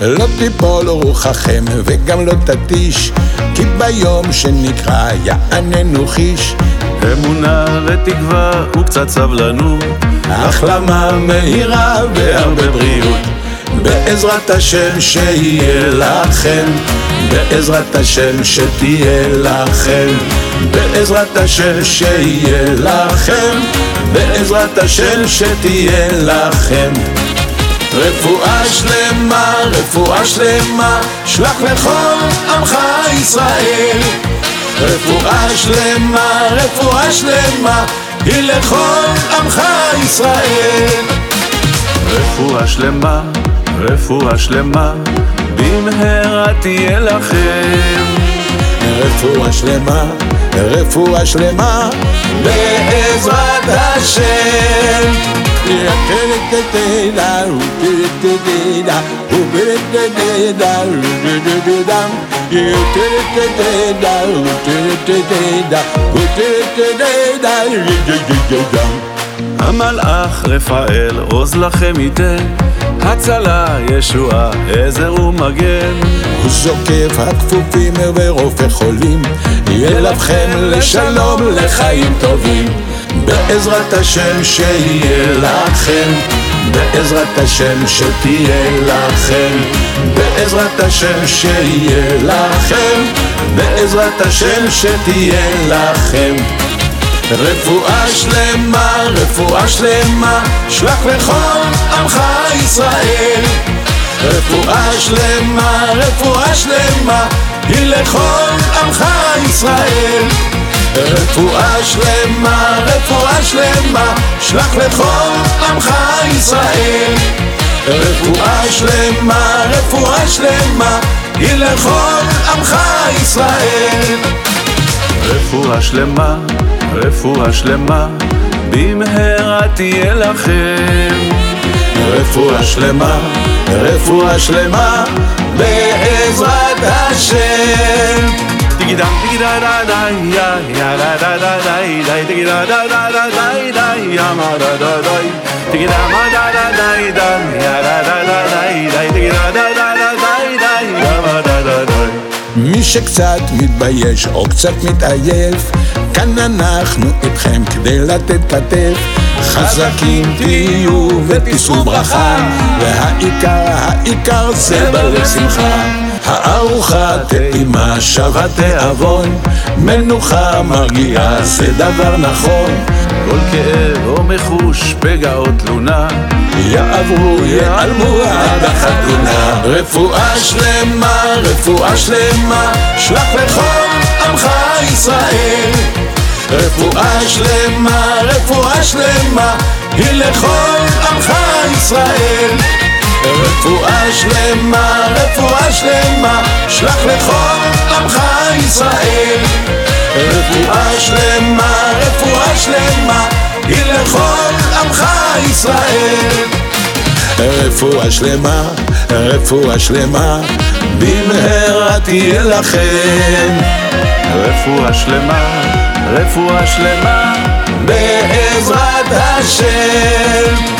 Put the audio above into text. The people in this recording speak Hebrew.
שתיפול רוחכם וגם לא תתיש כי ביום שנקרא יעננו חיש. אמונה ותקווה וקצת סבלנות החלמה מהירה והרבה בריאות. בעזרת השם שיהיה לכם בעזרת השם שתהיה לכם בעזרת השם שיהיה לכם בעזרת השם שתהיה לכם רפואה שלמה, רפואה שלמה, שלח לכל עמך ישראל. רפואה שלמה, רפואה שלמה, היא לכל עמך ישראל. רפואה שלמה, רפואה שלמה, במהרה תהיה לכם. רפואה שלמה, רפואה שלמה, בעזרת השם. המלאך רפאל עוז לכם ייתן, הצלה, ישועה, עזר ומגן. הוא זוקף הכפופים ורופא חולים, ילבכם לשלום לחיים טובים. בעזרת השם שיהיה לכם, בעזרת השם שתהיה לכם, בעזרת השם שיהיה לכם, בעזרת השם שתהיה לכם. רפואה שלמה, רפואה שלמה, שלח לכל עמך ישראל. רפואה שלמה, רפואה שלמה, היא לכל עמך ישראל. רפואה שלמה, שלמה, שלח לכל עמך ישראל. רפואה שלמה, רפואה שלמה, היא לכל עמך ישראל. רפואה שלמה, רפואה שלמה, במהרה תהיה לכם. רפואה שלמה, רפואה שלמה, בעזרת השם. דיגידם דיגידה יה דה דה דה דה דה דיגידה דה דה דה דה דה יה מה דה דה דה דיגידה מה דה דה דה דה יה דה דה דה דה דה דיגידה דה דה דה דה דה יה מה דה דה דה מי שקצת מתבייש או קצת מתעייף, כאן אנחנו איתכם כדי לתת כתף. חזקים תהיו ותישאו ברכה, והעיקר, העיקר זה בלב שמחה. הארוחה טעימה שווה תיאבון, מנוחה מרגיעה זה דבר נכון. כל כאב או מחוש, פגע או תלונה יעברו, ייעלמו עד החתונה. רפואה שלמה, רפואה שלמה, שלח לכל עמך ישראל. רפואה שלמה, רפואה שלמה, היא לכל עמך ישראל. רפואה שלמה, רפואה שלמה, שלח לכל עמך ישראל. רפואה שלמה, רפואה שלמה, היא לכל עמך ישראל. רפואה שלמה, רפואה שלמה, במהרה תהיה לכם. רפואה שלמה, רפואה שלמה, בעזרת השם.